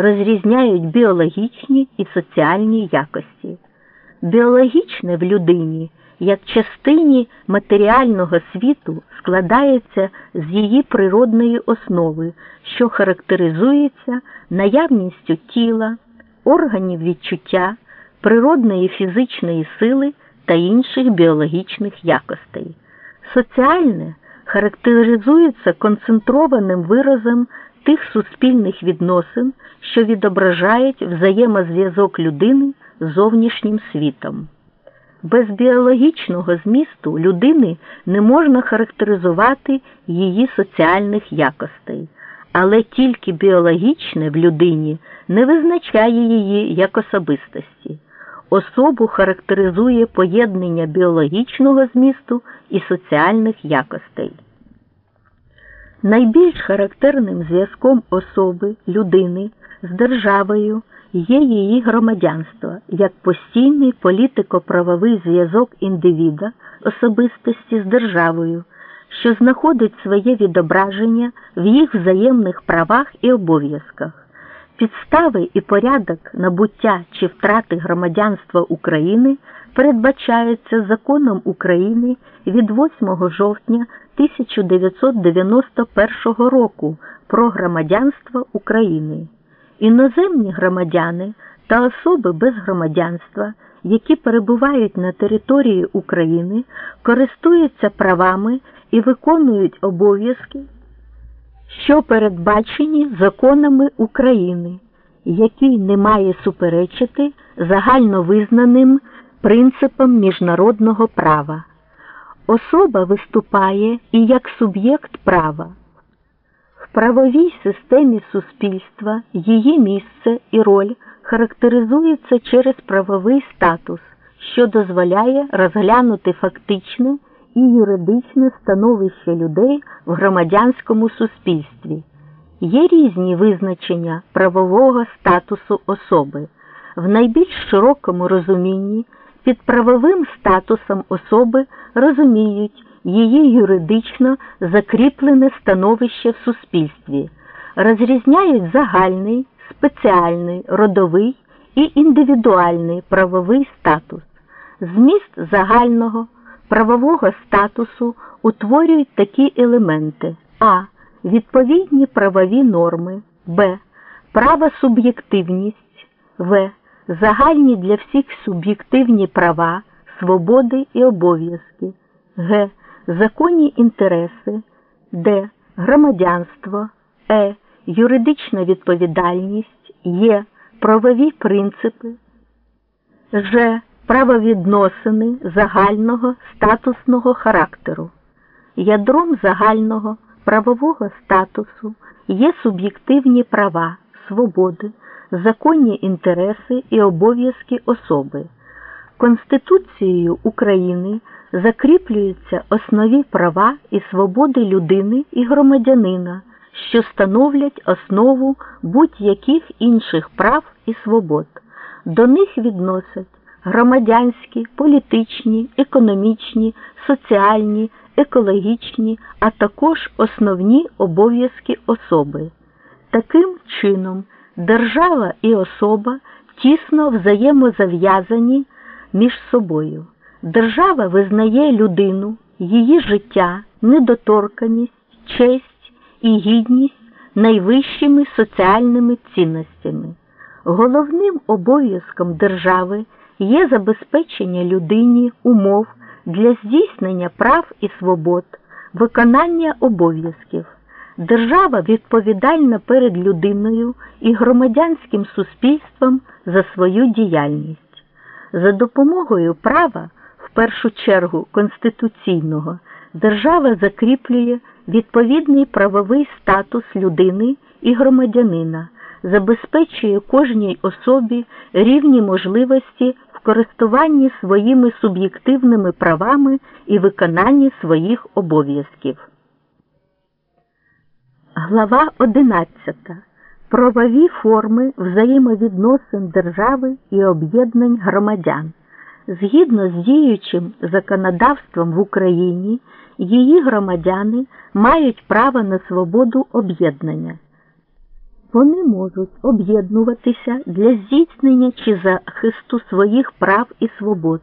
розрізняють біологічні і соціальні якості. Біологічне в людині як частині матеріального світу складається з її природної основи, що характеризується наявністю тіла, органів відчуття, природної фізичної сили та інших біологічних якостей. Соціальне характеризується концентрованим виразом тих суспільних відносин, що відображають взаємозв'язок людини з зовнішнім світом. Без біологічного змісту людини не можна характеризувати її соціальних якостей, але тільки біологічне в людині не визначає її як особистості. Особу характеризує поєднання біологічного змісту і соціальних якостей. Найбільш характерним зв'язком особи, людини з державою є її громадянство як постійний політико-правовий зв'язок індивіда, особистості з державою, що знаходить своє відображення в їх взаємних правах і обов'язках. Підстави і порядок набуття чи втрати громадянства України передбачаються законом України від 8 жовтня 1991 року про громадянство України. Іноземні громадяни та особи без громадянства, які перебувають на території України, користуються правами і виконують обов'язки, що передбачені законами України, які не має суперечити загальновизнаним принципам міжнародного права. Особа виступає і як суб'єкт права. В правовій системі суспільства її місце і роль характеризуються через правовий статус, що дозволяє розглянути фактичне і юридичне становище людей в громадянському суспільстві. Є різні визначення правового статусу особи. В найбільш широкому розумінні під правовим статусом особи розуміють її юридично закріплене становище в суспільстві, розрізняють загальний, спеціальний, родовий і індивідуальний правовий статус. Зміст загального правового статусу утворюють такі елементи а. Відповідні правові норми, б. Правосуб'єктивність, в. Загальні для всіх суб'єктивні права, свободи і обов'язки, г законні інтереси, Д. Громадянство, Е. Юридична відповідальність, Є. Правові принципи, Ж. Правовідносини загального статусного характеру. Ядром загального правового статусу є суб'єктивні права, свободи, законні інтереси і обов'язки особи. Конституцією України закріплюються основі права і свободи людини і громадянина, що становлять основу будь-яких інших прав і свобод. До них відносять громадянські, політичні, економічні, соціальні, екологічні, а також основні обов'язки особи. Таким чином, держава і особа тісно взаємозав'язані між собою. Держава визнає людину, її життя, недоторканість, честь і гідність найвищими соціальними цінностями. Головним обов'язком держави є забезпечення людині умов для здійснення прав і свобод, виконання обов'язків. Держава відповідальна перед людиною і громадянським суспільством за свою діяльність. За допомогою права в першу чергу конституційного, держава закріплює відповідний правовий статус людини і громадянина, забезпечує кожній особі рівні можливості в користуванні своїми суб'єктивними правами і виконанні своїх обов'язків. Глава 11. Правові форми взаємовідносин держави і об'єднань громадян. Згідно з діючим законодавством в Україні, її громадяни мають право на свободу об'єднання. Вони можуть об'єднуватися для здійснення чи захисту своїх прав і свобод,